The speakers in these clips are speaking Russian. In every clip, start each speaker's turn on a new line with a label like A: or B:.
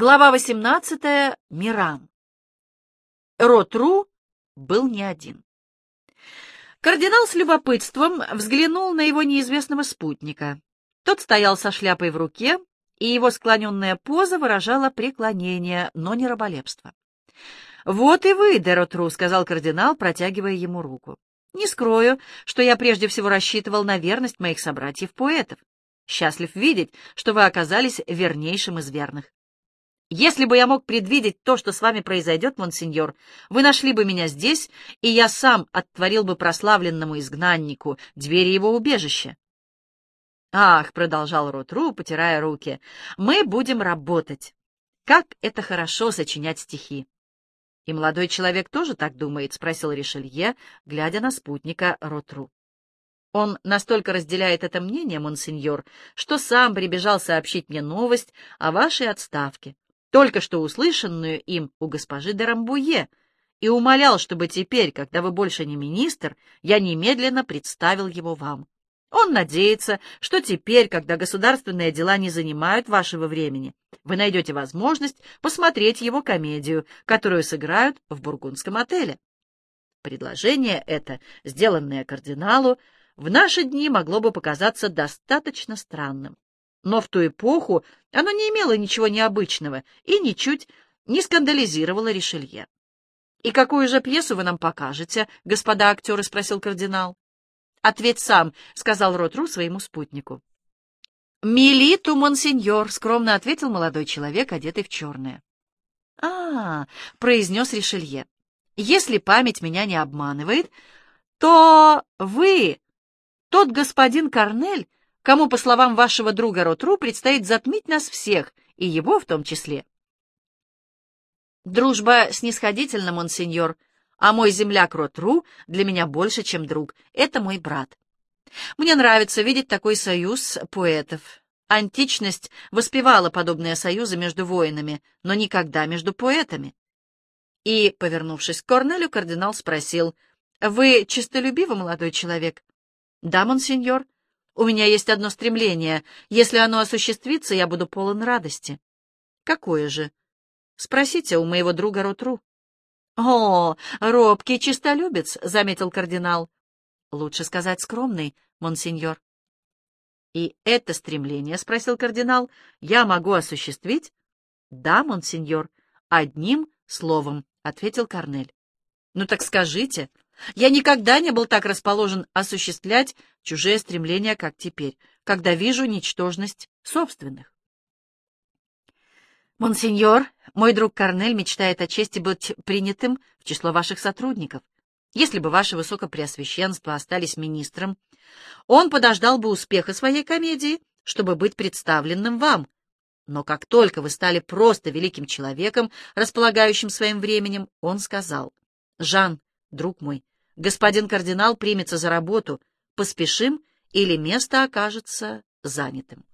A: Глава 18. Мирам. Ротру был не один. Кардинал с любопытством взглянул на его неизвестного спутника. Тот стоял со шляпой в руке, и его склоненная поза выражала преклонение, но не раболепство. «Вот и вы, Деротру», — сказал кардинал, протягивая ему руку. «Не скрою, что я прежде всего рассчитывал на верность моих собратьев-поэтов. Счастлив видеть, что вы оказались вернейшим из верных. Если бы я мог предвидеть то, что с вами произойдет, монсеньор, вы нашли бы меня здесь, и я сам оттворил бы прославленному изгнаннику двери его убежища. «Ах», — продолжал Ротру, потирая руки, — «мы будем работать. Как это хорошо сочинять стихи!» «И молодой человек тоже так думает?» — спросил Ришелье, глядя на спутника Ротру. «Он настолько разделяет это мнение, монсеньор, что сам прибежал сообщить мне новость о вашей отставке только что услышанную им у госпожи де Рамбуе, и умолял, чтобы теперь, когда вы больше не министр, я немедленно представил его вам. Он надеется, что теперь, когда государственные дела не занимают вашего времени, вы найдете возможность посмотреть его комедию, которую сыграют в бургундском отеле. Предложение это, сделанное кардиналу, в наши дни могло бы показаться достаточно странным но в ту эпоху оно не имело ничего необычного и ничуть не скандализировало Ришелье. «И какую же пьесу вы нам покажете, господа актеры?» — спросил кардинал. «Ответь сам», — сказал Ротру своему спутнику. «Милиту, монсеньор», — скромно ответил молодой человек, одетый в черное. «А, -а — произнес Ришелье, — если память меня не обманывает, то вы, тот господин Корнель, кому, по словам вашего друга Ротру, предстоит затмить нас всех, и его в том числе. Дружба снисходительна, монсеньор, а мой земляк Ротру для меня больше, чем друг. Это мой брат. Мне нравится видеть такой союз поэтов. Античность воспевала подобные союзы между воинами, но никогда между поэтами. И, повернувшись к Корнелю, кардинал спросил, «Вы честолюбивый молодой человек?» «Да, монсеньор», у меня есть одно стремление. Если оно осуществится, я буду полон радости. Какое же? Спросите у моего друга Ротру. О, робкий чистолюбец, — заметил кардинал. Лучше сказать скромный, монсеньор. И это стремление, — спросил кардинал, — я могу осуществить? Да, монсеньор, одним словом, — ответил Корнель. Ну так скажите, я никогда не был так расположен осуществлять чужие стремления, как теперь, когда вижу ничтожность собственных. «Монсеньор, мой друг Корнель мечтает о чести быть принятым в число ваших сотрудников. Если бы ваше высокопреосвященство остались министром, он подождал бы успеха своей комедии, чтобы быть представленным вам. Но как только вы стали просто великим человеком, располагающим своим временем, он сказал, «Жан, друг мой, господин кардинал примется за работу, поспешим, или место окажется занятым.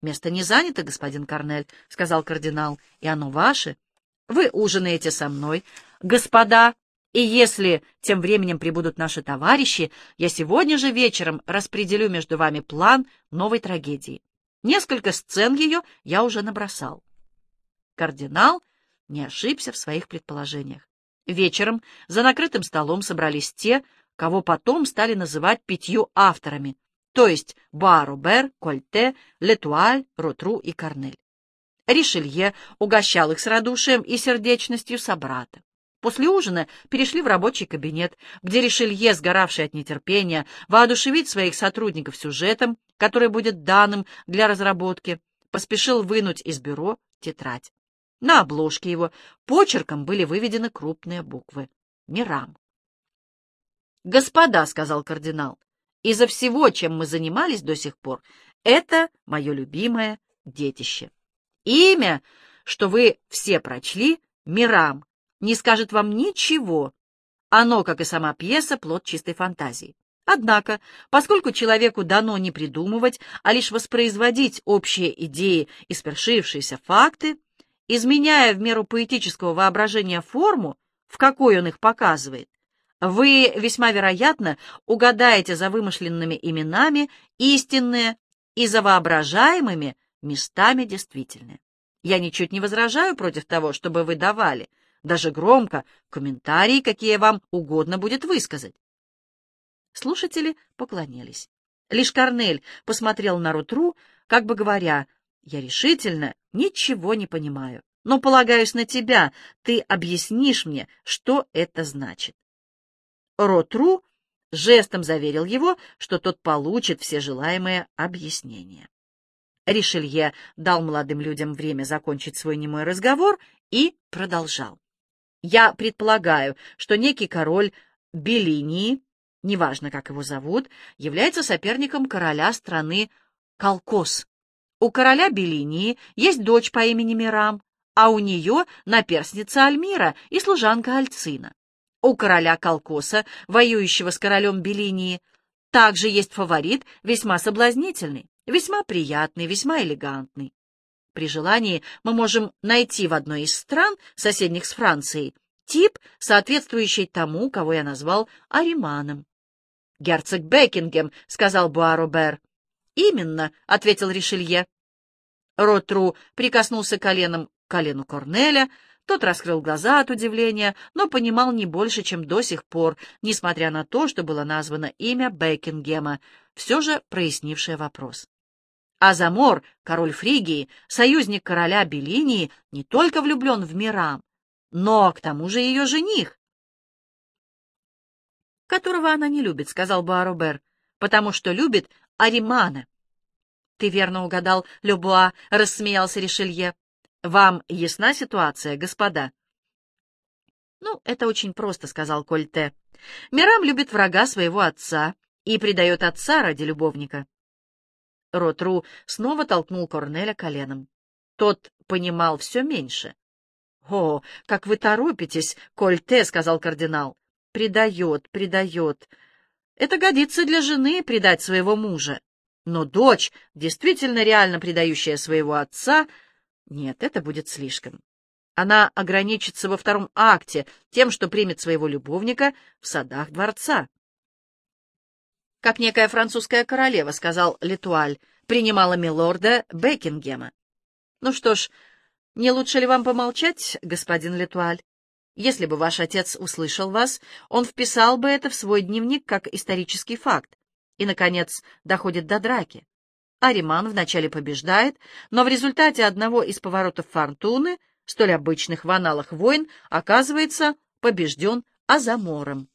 A: «Место не занято, господин Корнель», — сказал кардинал, — «и оно ваше. Вы ужинаете со мной, господа, и если тем временем прибудут наши товарищи, я сегодня же вечером распределю между вами план новой трагедии. Несколько сцен ее я уже набросал». Кардинал не ошибся в своих предположениях. Вечером за накрытым столом собрались те, кого потом стали называть пятью авторами, то есть Буа-Робер, Кольте, Летуаль, Ротру и Корнель. Ришелье угощал их с радушием и сердечностью собрата. После ужина перешли в рабочий кабинет, где Ришелье, сгоравший от нетерпения, воодушевить своих сотрудников сюжетом, который будет данным для разработки, поспешил вынуть из бюро тетрадь. На обложке его почерком были выведены крупные буквы «Мирам». «Господа», — сказал кардинал, — «из-за всего, чем мы занимались до сих пор, это мое любимое детище. Имя, что вы все прочли, Мирам, не скажет вам ничего. Оно, как и сама пьеса, плод чистой фантазии. Однако, поскольку человеку дано не придумывать, а лишь воспроизводить общие идеи и свершившиеся факты, изменяя в меру поэтического воображения форму, в какой он их показывает, вы весьма вероятно угадаете за вымышленными именами истинные и за воображаемыми местами действительные. Я ничуть не возражаю против того, чтобы вы давали, даже громко, комментарии, какие вам угодно будет высказать. Слушатели поклонились. Лишь Корнель посмотрел на Рутру, как бы говоря, «Я решительно ничего не понимаю, но полагаюсь на тебя, ты объяснишь мне, что это значит». Ротру жестом заверил его, что тот получит все желаемые объяснения. Ришелье дал молодым людям время закончить свой немой разговор и продолжал. «Я предполагаю, что некий король Беллинии, неважно, как его зовут, является соперником короля страны Калкос. У короля Беллинии есть дочь по имени Мирам, а у нее наперсница Альмира и служанка Альцина. У короля Калкоса, воюющего с королем Беллинии, также есть фаворит, весьма соблазнительный, весьма приятный, весьма элегантный. При желании мы можем найти в одной из стран, соседних с Францией, тип, соответствующий тому, кого я назвал Ариманом. «Герцог Бекингем», — сказал Буаробер. «Именно», — ответил Ришелье. Ротру прикоснулся коленом к колену Корнеля, тот раскрыл глаза от удивления, но понимал не больше, чем до сих пор, несмотря на то, что было названо имя Бекингема, все же прояснившее вопрос. Азамор, король Фригии, союзник короля Белинии, не только влюблен в Мирам, но к тому же ее жених. «Которого она не любит», — сказал Буаробер, — «потому что любит Аримана». «Ты верно угадал, Любуа», — рассмеялся Ришелье. «Вам ясна ситуация, господа?» «Ну, это очень просто», — сказал Кольте. «Мирам любит врага своего отца и предает отца ради любовника». Ротру снова толкнул Корнеля коленом. Тот понимал все меньше. — О, как вы торопитесь, Кольте, — сказал кардинал. — Предает, предает. Это годится для жены предать своего мужа. Но дочь, действительно реально предающая своего отца, нет, это будет слишком. Она ограничится во втором акте тем, что примет своего любовника в садах дворца как некая французская королева, — сказал Летуаль, — принимала милорда Бекингема. Ну что ж, не лучше ли вам помолчать, господин Летуаль? Если бы ваш отец услышал вас, он вписал бы это в свой дневник как исторический факт. И, наконец, доходит до драки. Ариман вначале побеждает, но в результате одного из поворотов фортуны, столь обычных в аналах войн, оказывается побежден Азамором.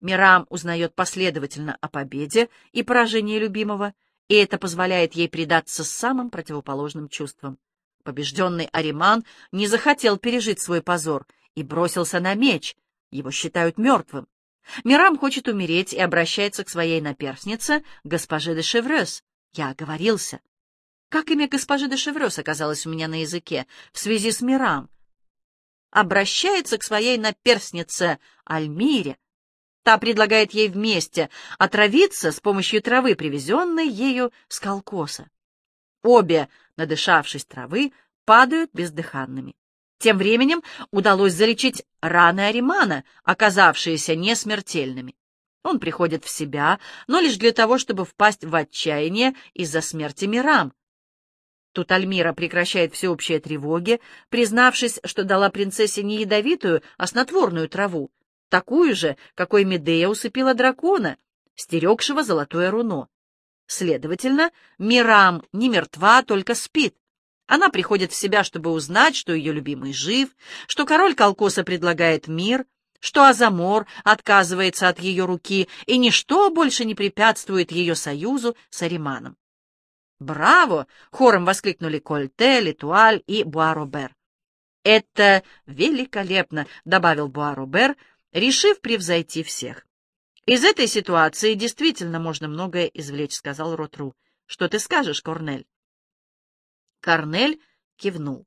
A: Мирам узнает последовательно о победе и поражении любимого, и это позволяет ей предаться самым противоположным чувствам. Побежденный Ариман не захотел пережить свой позор и бросился на меч, его считают мертвым. Мирам хочет умереть и обращается к своей наперснице, госпоже де Шеврес. Я оговорился. Как имя госпожи де Шеврес оказалось у меня на языке в связи с Мирам? Обращается к своей наперснице Альмире, Та предлагает ей вместе отравиться с помощью травы, привезенной ею с колкоса. Обе, надышавшись травы, падают бездыханными. Тем временем удалось залечить раны Аримана, оказавшиеся несмертельными. Он приходит в себя, но лишь для того, чтобы впасть в отчаяние из-за смерти Мирам. Тут Альмира прекращает всеобщие тревоги, признавшись, что дала принцессе не ядовитую, а снотворную траву, такую же, какой Медея усыпила дракона, стерегшего золотое руно. Следовательно, Мирам не мертва, только спит. Она приходит в себя, чтобы узнать, что ее любимый жив, что король Калкоса предлагает мир, что Азамор отказывается от ее руки, и ничто больше не препятствует ее союзу с Ариманом. «Браво!» — хором воскликнули Кольте, Литуаль и Буаробер. «Это великолепно!» — добавил Буаробер, решив превзойти всех. «Из этой ситуации действительно можно многое извлечь», — сказал Ротру. «Что ты скажешь, Корнель?» Корнель кивнул.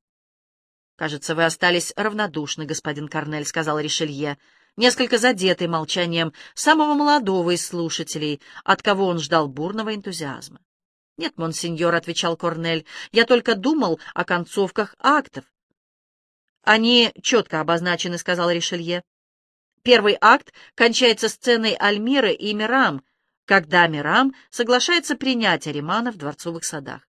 A: «Кажется, вы остались равнодушны, господин Корнель», — сказал Ришелье, несколько задетый молчанием самого молодого из слушателей, от кого он ждал бурного энтузиазма. «Нет, монсеньор», — отвечал Корнель, — «я только думал о концовках актов». «Они четко обозначены», — сказал Ришелье. Первый акт кончается сценой Альмиры и Мирам, когда Мирам соглашается принять Аримана в дворцовых садах.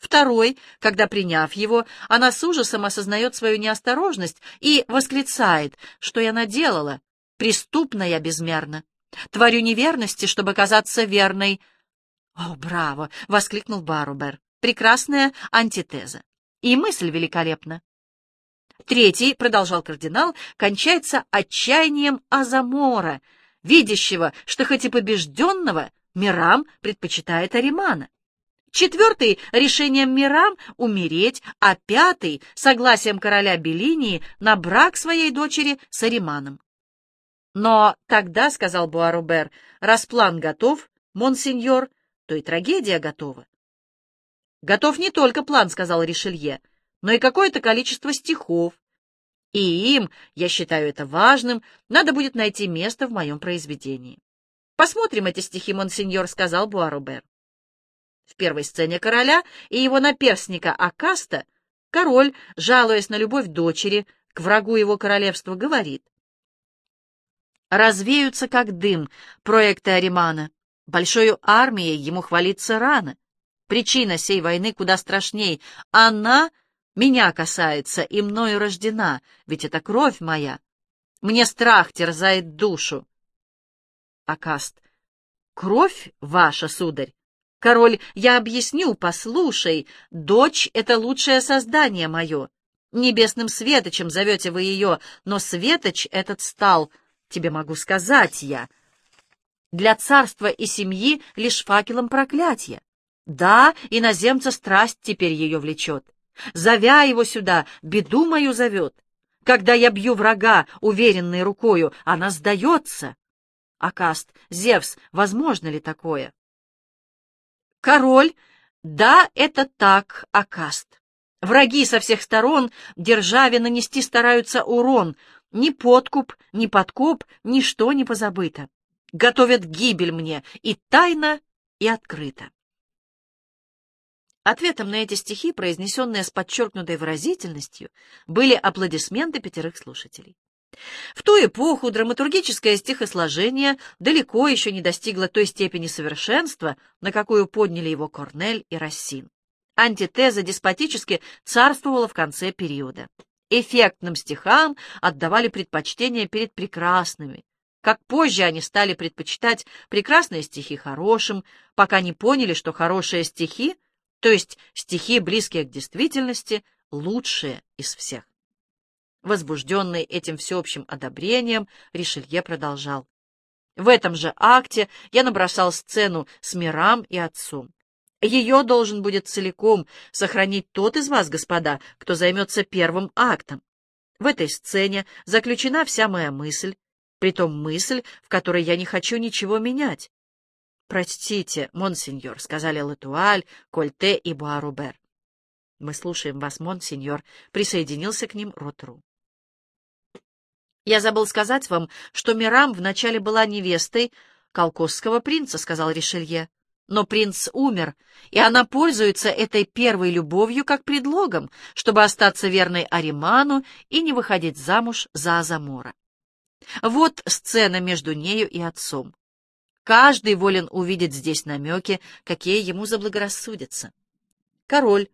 A: Второй, когда, приняв его, она с ужасом осознает свою неосторожность и восклицает, что я наделала, преступно я безмерно, творю неверности, чтобы казаться верной. «О, браво!» — воскликнул Барубер. «Прекрасная антитеза. И мысль великолепна». Третий, — продолжал кардинал, — кончается отчаянием Азамора, видящего, что хоть и побежденного, Мирам предпочитает Аримана. Четвертый — решением Мирам умереть, а пятый — согласием короля Беллинии на брак своей дочери с Ариманом. Но тогда, — сказал Буарубер, — раз план готов, монсеньор, то и трагедия готова. Готов не только план, — сказал Ришелье, — но и какое-то количество стихов. И им, я считаю это важным, надо будет найти место в моем произведении. Посмотрим эти стихи, монсеньор, — сказал Буарубер. В первой сцене короля и его наперсника Акаста король, жалуясь на любовь дочери к врагу его королевства, говорит. «Развеются, как дым, проекты Аримана. Большою армией ему хвалиться рано. Причина сей войны куда страшней. Она меня касается и мною рождена, ведь это кровь моя. Мне страх терзает душу. Акаст. Кровь ваша, сударь? Король, я объясню, послушай, дочь — это лучшее создание мое. Небесным светочем зовете вы ее, но светоч этот стал, тебе могу сказать я, для царства и семьи лишь факелом проклятия. Да, иноземца страсть теперь ее влечет. Зовя его сюда, беду мою зовет. Когда я бью врага, уверенной рукою, она сдается. Акаст, Зевс, возможно ли такое? Король, да, это так, Акаст. Враги со всех сторон, державе нанести стараются урон. Ни подкуп, ни подкоп, ничто не позабыто. Готовят гибель мне и тайно, и открыто. Ответом на эти стихи, произнесенные с подчеркнутой выразительностью, были аплодисменты пятерых слушателей. В ту эпоху драматургическое стихосложение далеко еще не достигло той степени совершенства, на какую подняли его Корнель и Рассин. Антитеза деспотически царствовала в конце периода. Эффектным стихам отдавали предпочтение перед прекрасными, как позже они стали предпочитать прекрасные стихи хорошим, пока не поняли, что хорошие стихи, то есть стихи, близкие к действительности, лучшие из всех. Возбужденный этим всеобщим одобрением, Ришелье продолжал. В этом же акте я набросал сцену с Мирам и отцом. Ее должен будет целиком сохранить тот из вас, господа, кто займется первым актом. В этой сцене заключена вся моя мысль, притом мысль, в которой я не хочу ничего менять. «Простите, монсеньор», — сказали Латуаль, Кольте и Буарубер. «Мы слушаем вас, монсеньор», — присоединился к ним Ротру. «Я забыл сказать вам, что Мирам вначале была невестой колкосского принца», — сказал Ришелье. «Но принц умер, и она пользуется этой первой любовью как предлогом, чтобы остаться верной Ариману и не выходить замуж за Азамора. Вот сцена между нею и отцом. Каждый волен увидеть здесь намеки, какие ему заблагорассудятся. Король.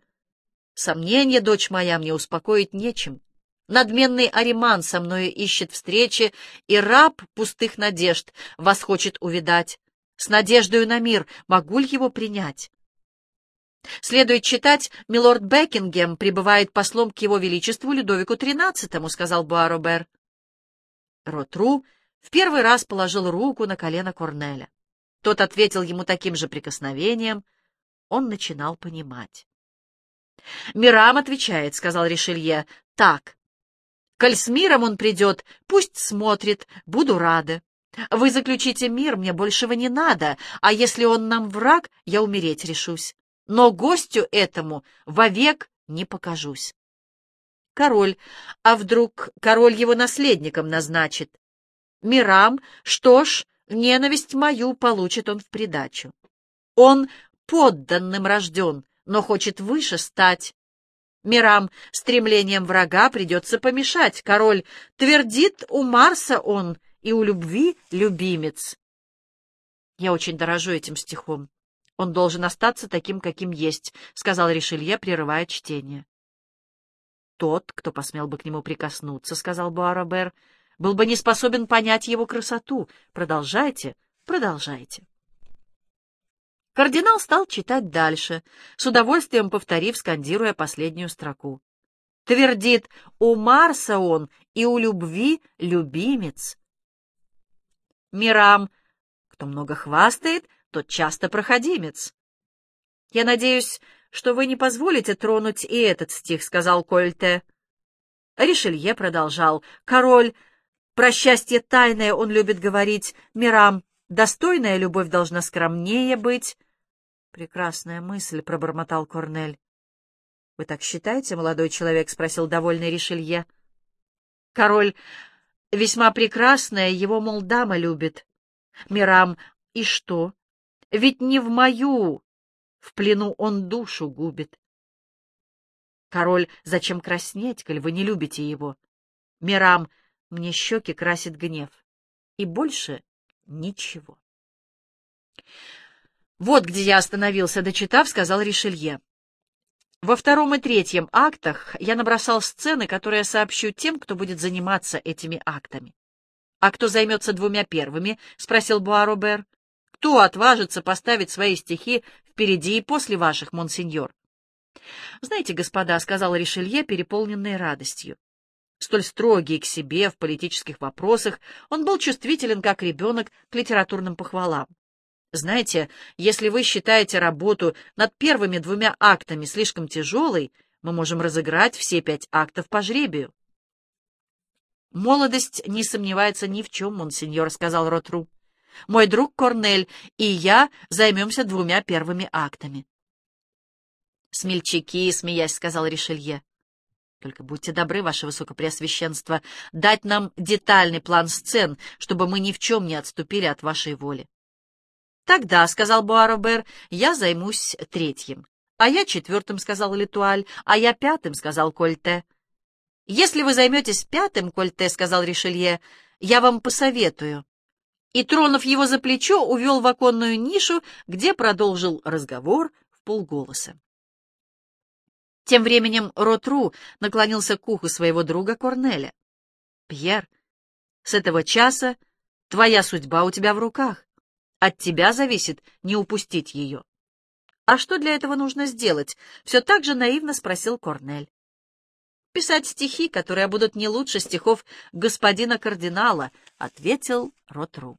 A: Сомнение, дочь моя, мне успокоить нечем. Надменный Ариман со мною ищет встречи, и раб пустых надежд вас хочет увидать. С надеждою на мир могу ли его принять? Следует читать, милорд Бекингем прибывает послом к его величеству Людовику XIII, сказал Буаробер. Ротру в первый раз положил руку на колено Корнеля. Тот ответил ему таким же прикосновением. Он начинал понимать. «Мирам отвечает», — сказал Ришелье, — «так, Коль с миром он придет, пусть смотрит, буду рада. Вы заключите мир, мне большего не надо, а если он нам враг, я умереть решусь. Но гостю этому вовек не покажусь. Король, а вдруг король его наследником назначит? Мирам, что ж, ненависть мою получит он в придачу. Он подданным рожден, но хочет выше стать. Мирам стремлением врага придется помешать. Король твердит, у Марса он, и у любви любимец. Я очень дорожу этим стихом. Он должен остаться таким, каким есть, — сказал Ришелье, прерывая чтение. Тот, кто посмел бы к нему прикоснуться, — сказал Буаробер, — был бы не способен понять его красоту. Продолжайте, продолжайте. Кардинал стал читать дальше, с удовольствием повторив, скандируя последнюю строку. Твердит, у Марса он и у любви любимец. Мирам, кто много хвастает, тот часто проходимец. Я надеюсь, что вы не позволите тронуть и этот стих, — сказал Кольте. Ришелье продолжал. Король, про счастье тайное он любит говорить. Мирам, достойная любовь должна скромнее быть. Прекрасная мысль, — пробормотал Корнель. — Вы так считаете, молодой человек? — спросил довольный Ришелье. Король, весьма прекрасная, его, мол, дама любит. Мирам, и что? Ведь не в мою, в плену он душу губит. Король, зачем краснеть, коль вы не любите его? Мирам, мне щеки красит гнев. И больше ничего. Вот где я остановился, дочитав, сказал Ришелье. Во втором и третьем актах я набросал сцены, которые сообщу тем, кто будет заниматься этими актами. — А кто займется двумя первыми? — спросил Буаробер. — Кто отважится поставить свои стихи впереди и после ваших, монсеньор? — Знаете, господа, — сказал Ришелье, переполненный радостью. Столь строгий к себе в политических вопросах, он был чувствителен, как ребенок, к литературным похвалам. Знаете, если вы считаете работу над первыми двумя актами слишком тяжелой, мы можем разыграть все пять актов по жребию. «Молодость не сомневается ни в чем, монсеньор», — сказал Ротру. «Мой друг Корнель и я займемся двумя первыми актами». «Смельчаки», — смеясь, сказал Ришелье. «Только будьте добры, ваше высокопреосвященство, дать нам детальный план сцен, чтобы мы ни в чем не отступили от вашей воли». «Тогда», — сказал Буаробер, — «я займусь третьим». «А я четвертым», — сказал Литуаль, — «а я пятым», — сказал Кольте. «Если вы займетесь пятым, Кольте», — сказал Ришелье, — «я вам посоветую». И, тронув его за плечо, увел в оконную нишу, где продолжил разговор в полголоса. Тем временем Ротру наклонился к уху своего друга Корнеля. «Пьер, с этого часа твоя судьба у тебя в руках. От тебя зависит не упустить ее. А что для этого нужно сделать? Все так же наивно спросил Корнель. Писать стихи, которые будут не лучше стихов господина кардинала, ответил Ротру.